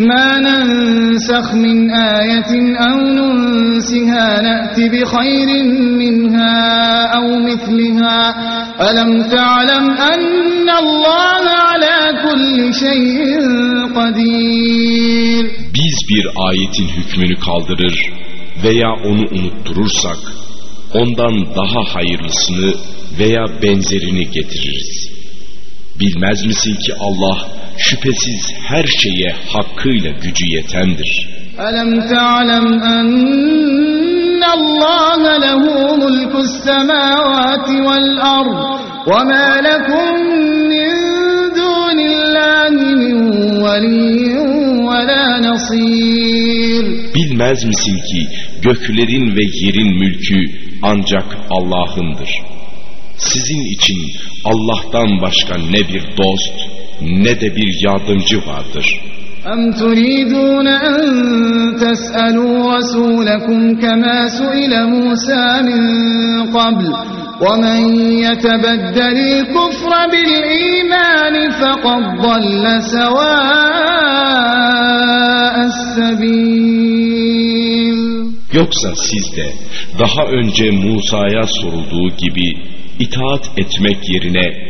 ما ننسخ من آية أو ننسها نأت بخير منها أو مثلها ألم تعلم أن الله على كل شيء قدير Biz bir ayetin hükmünü kaldırır veya onu unutturursak ondan daha hayırlısını veya benzerini getiririz. Bilmez misin ki Allah şüphesiz her şeye hakkıyla gücü yetendir. Alam ta'lem enne Allah lehu mulkus semavati vel ard ve ma lekum min dunillahi min veliyyin ve la nasir. Bilmez misin ki göklerin ve yerin mülkü ancak Allah'ındır. Sizin için Allah'tan başka ne bir dost ne de bir yardımcı vardır. أم تريدون أن تسألوا رسولكم كما سئل موسى من قبل ومن يتبدل الكفر بالإيمان فقد ضل سواء السبيل Yoksa siz de daha önce Musa'ya sorulduğu gibi itaat etmek yerine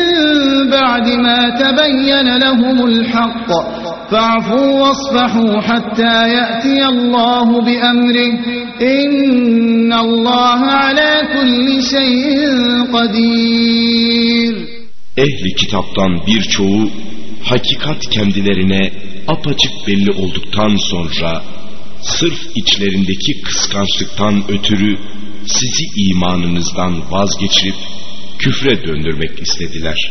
بعد ما تبين لهم الحق فاعفوا واصفحوا حتى يأتي الله بأمره إن الله على كل شيء قدير Ehli kitaptan birçoğu hakikat kendilerine apaçık belli olduktan sonra sırf içlerindeki kıskançlıktan ötürü sizi imanınızdan vazgeçirip küfre döndürmek istediler.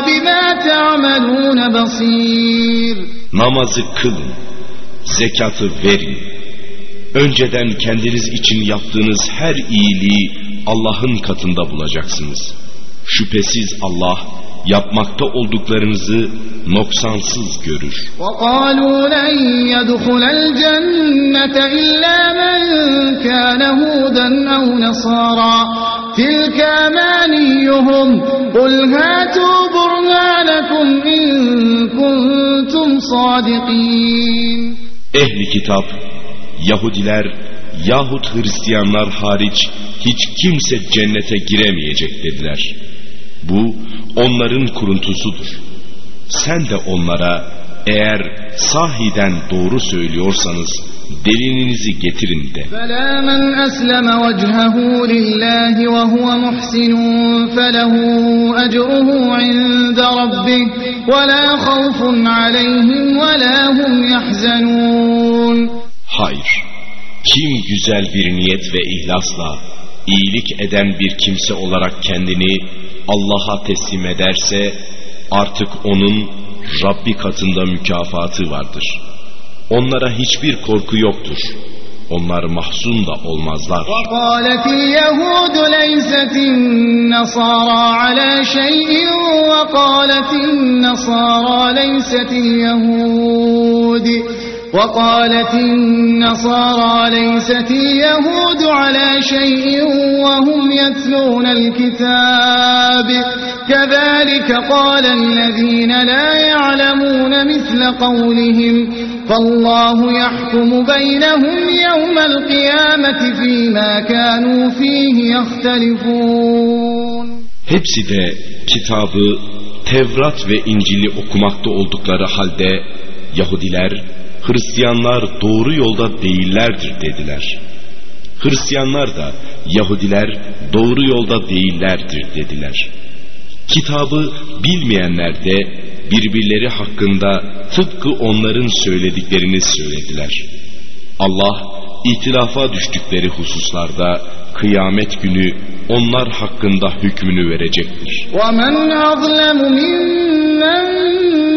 تعملون بصير Namazı kılın, zekatı verin. Önceden kendiniz için yaptığınız her iyiliği Allah'ın katında bulacaksınız. Şüphesiz Allah yapmakta olduklarınızı noksansız görür. وقالوا لن يدخل الجنة إلا من كان هودا أو نصارى تلك أمانيهم قل هاتوا برهانكم إن كنتم صادقين Ehli kitap, Yahudiler yahut Hristiyanlar hariç hiç kimse cennete giremeyecek dediler. Bu onların kuruntusudur. Sen de onlara eğer sahiden doğru söylüyorsanız delilinizi getirin de. فلا من أسلم وجهه لله وهو محسن فله أجره عند ربه ولا خوف عليهم ولا هم يحزنون Hayır. Kim güzel bir niyet ve ihlasla iyilik eden bir kimse olarak kendini Allah'a teslim ederse artık onun Rabbi katında mükafatı vardır. Onlara hiçbir korku yoktur. Onlar mahzun da olmazlar. وقالت اليهود ليست النصارى على شيء وقالت النصارى ليست اليهود وقالت النصارى ليست اليهود على شيء وهم يتلون الكتاب كذلك قال الذين لا يعلمون مثل قولهم فالله يحكم بينهم يوم القيامة فيما كانوا فيه يختلفون Hepsi de kitabı Tevrat ve İncil'i okumakta oldukları halde Yahudiler, Hristiyanlar doğru yolda değillerdir dediler. Hristiyanlar da Yahudiler doğru yolda değillerdir dediler. Kitabı bilmeyenler de birbirleri hakkında tıpkı onların söylediklerini söylediler. Allah itilafa düştükleri hususlarda kıyamet günü onlar hakkında hükmünü verecektir. وَمَنْ أَظْلَمُ مِمَّنْ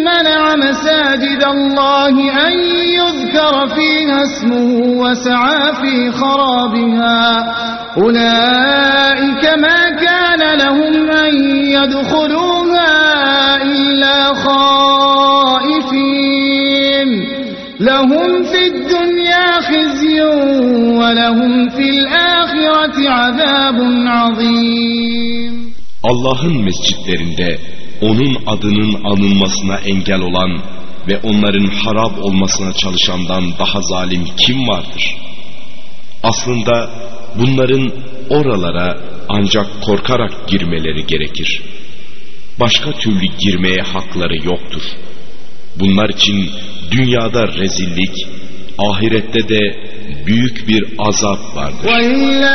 مَنَعَ مَسَاجِدَ اللّٰهِ أَنْ يُذْكَرَ فِيهَا اسْمُهُ وَسَعَى فِي خَرَابِهَا أُولَٰئِكَ مَا كَانَ لَهُمْ أَنْ يَدْخُلُوهَا إِلَّا خَائِفِينَ لَهُمْ فِي الدُّنْيَا خِزْيٌ وَلَهُمْ فِي الْآخِرَةِ عَذَابٌ عَظِيمٌ Allah'ın mescitlerinde onun adının anılmasına engel olan ve onların harap olmasına çalışandan daha zalim kim vardır? Aslında bunların oralara ancak korkarak girmeleri gerekir. Başka türlü girmeye hakları yoktur. Bunlar için dünyada rezillik, ahirette de büyük bir azap vardır. وَلِلَّهِ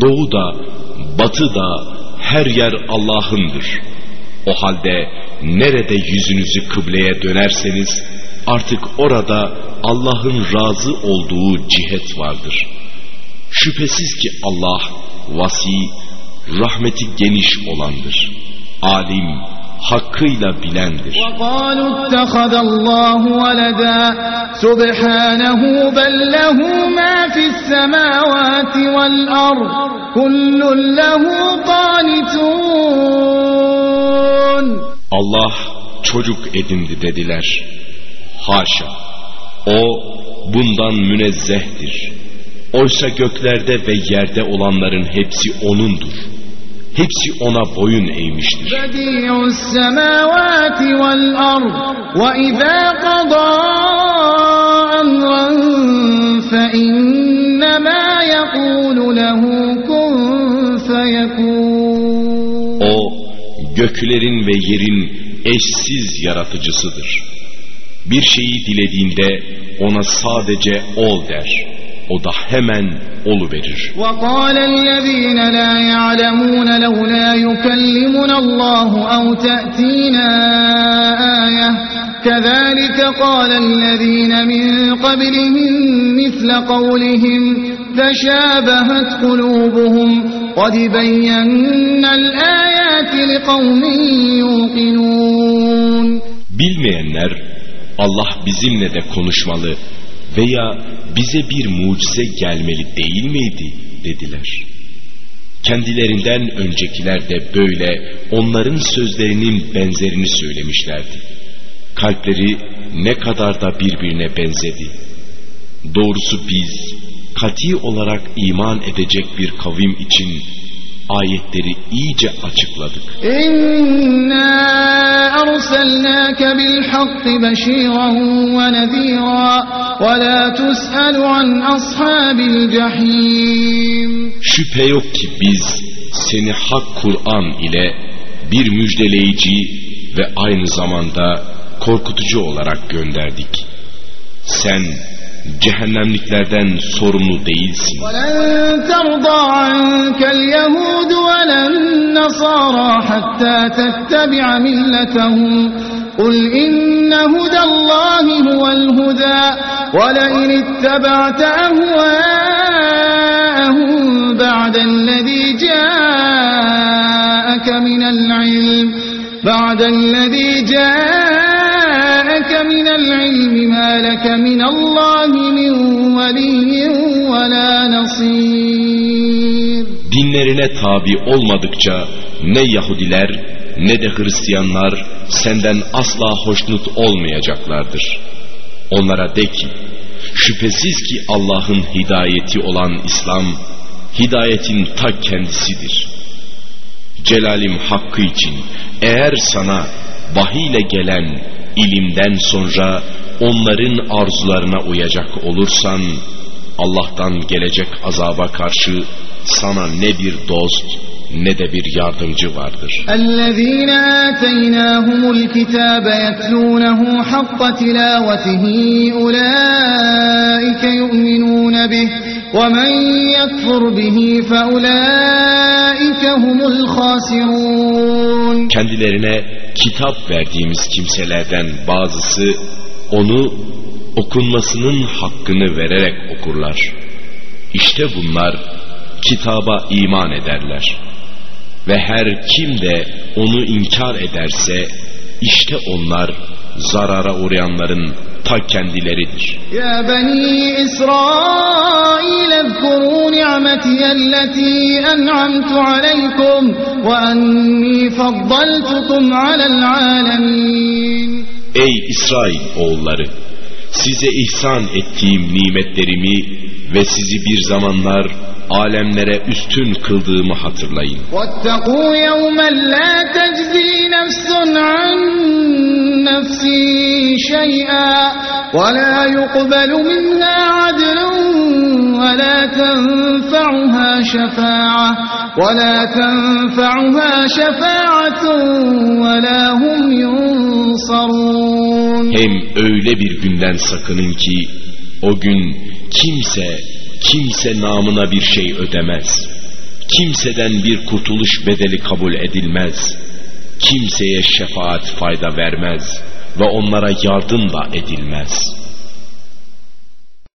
Doğu da, batı da her yer Allah'ındır. O halde nerede yüzünüzü kıbleye dönerseniz artık orada Allah'ın razı olduğu cihet vardır. Şüphesiz ki Allah vasi, rahmeti geniş olandır. Alim, hakkıyla bilendir. Allah çocuk edindi dediler. Haşa! O bundan münezzehtir. Oysa göklerde ve yerde olanların hepsi O'nundur. Hepsi ona boyun eğmiştir. O göklerin ve yerin eşsiz yaratıcısıdır. Bir şeyi dilediğinde ona sadece ol der. O da hemen olu verir. وقال الذين لا يعلمون لولا يكلمنا الله أو تأتينا آية كذلك قال الذين من قبلهم مثل قولهم تشابهت قلوبهم قد بينا الآيات لقوم يوقنون Bilmeyenler Allah bizimle de konuşmalı veya bize bir mucize gelmeli değil miydi dediler. Kendilerinden öncekiler de böyle onların sözlerinin benzerini söylemişlerdi. Kalpleri ne kadar da birbirine benzedi. Doğrusu biz kati olarak iman edecek bir kavim için ayetleri iyice açıkladık. İnna arsalnake bil hakki beşiran ve nezira ve la tus'alu an ashabil cahim. Şüphe yok ki biz seni hak Kur'an ile bir müjdeleyici ve aynı zamanda korkutucu olarak gönderdik. Sen cehennemliklerden sorumlu değilsin. قل إن هدى الله هو الهدى ولئن اتبعت أهواءهم بعد الذي جاءك من العلم بعد الذي جاءك من العلم ما لك من الله Dinlerine tabi olmadıkça ne Yahudiler ne de Hristiyanlar senden asla hoşnut olmayacaklardır. Onlara de ki, şüphesiz ki Allah'ın hidayeti olan İslam, hidayetin ta kendisidir. Celalim hakkı için eğer sana vahiyle gelen ilimden sonra onların arzularına uyacak olursan, Allah'tan gelecek azaba karşı sana ne bir dost ne de bir yardımcı vardır. الذين آتيناهم الكتاب يتلونه حق تلاوته أولئك يؤمنون به ومن يكفر به فأولئك هم الخاسرون Kendilerine kitap verdiğimiz kimselerden bazısı onu okunmasının hakkını vererek okurlar. İşte bunlar kitaba iman ederler. Ve her kim de onu inkar ederse işte onlar zarara uğrayanların ta kendileridir. Ya bani İsrail ezkuru ni'metiyelleti en'amtu aleykum ve enni faddaltukum alel alemin. Ey İsrail oğulları! Size ihsan ettiğim nimetlerimi ve sizi bir zamanlar alemlere üstün kıldığımı hatırlayın. واتقوا يوما لا تجزي نفس عن نفس شيئا ولا يقبل منها عدل ولا تنفعها شفاعة ولا تنفعها شفاعة Hem öyle bir günden sakının ki o gün kimse kimse namına bir şey ödemez. Kimseden bir kurtuluş bedeli kabul edilmez. Kimseye şefaat fayda vermez ve onlara yardım da edilmez.''